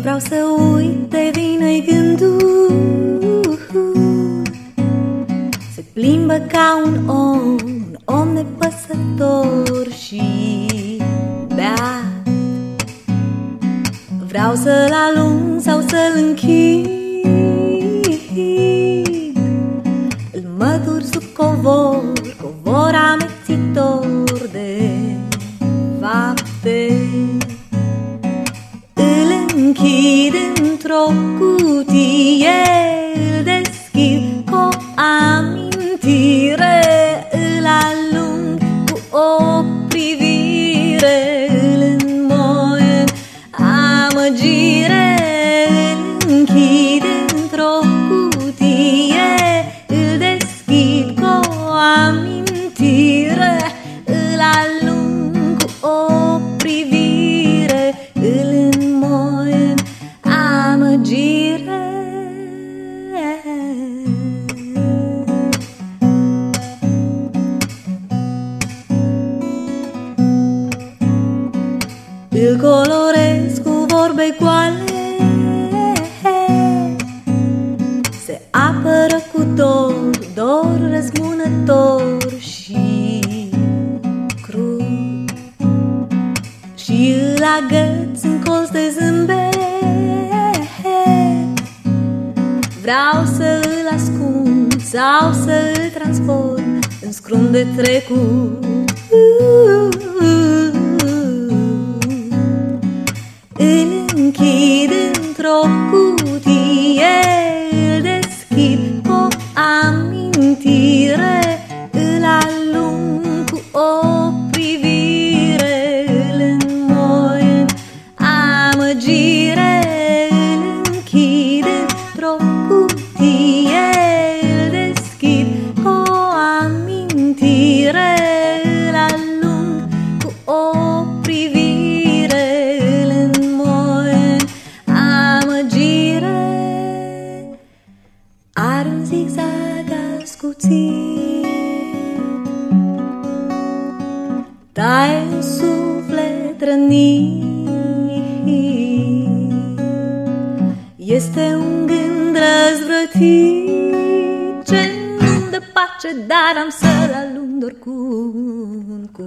Vreau să uit de vine gândul. Se plimbă ca un om, un om nepăsător și beat. Vreau să-l alung sau să-l închid. Îl mătur sub covor, covor amețitor de fapte. Îl închid într-o cutie Îl Îl colorez cu vorbe goale. Se apără cu dor, dor răzbunător și crud. Și îl agăț în colț de zâmbet. Vreau să îl ascund sau să îl transform în scrum de trecut. îl închid într-o cutie, Are un zigzag ascuțit Dai un suflet rănit. Este un gând răzvrătit Ce nu-mi dă pace, dar am să-l alung oricum cu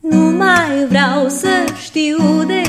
Nu mai vreau să știu de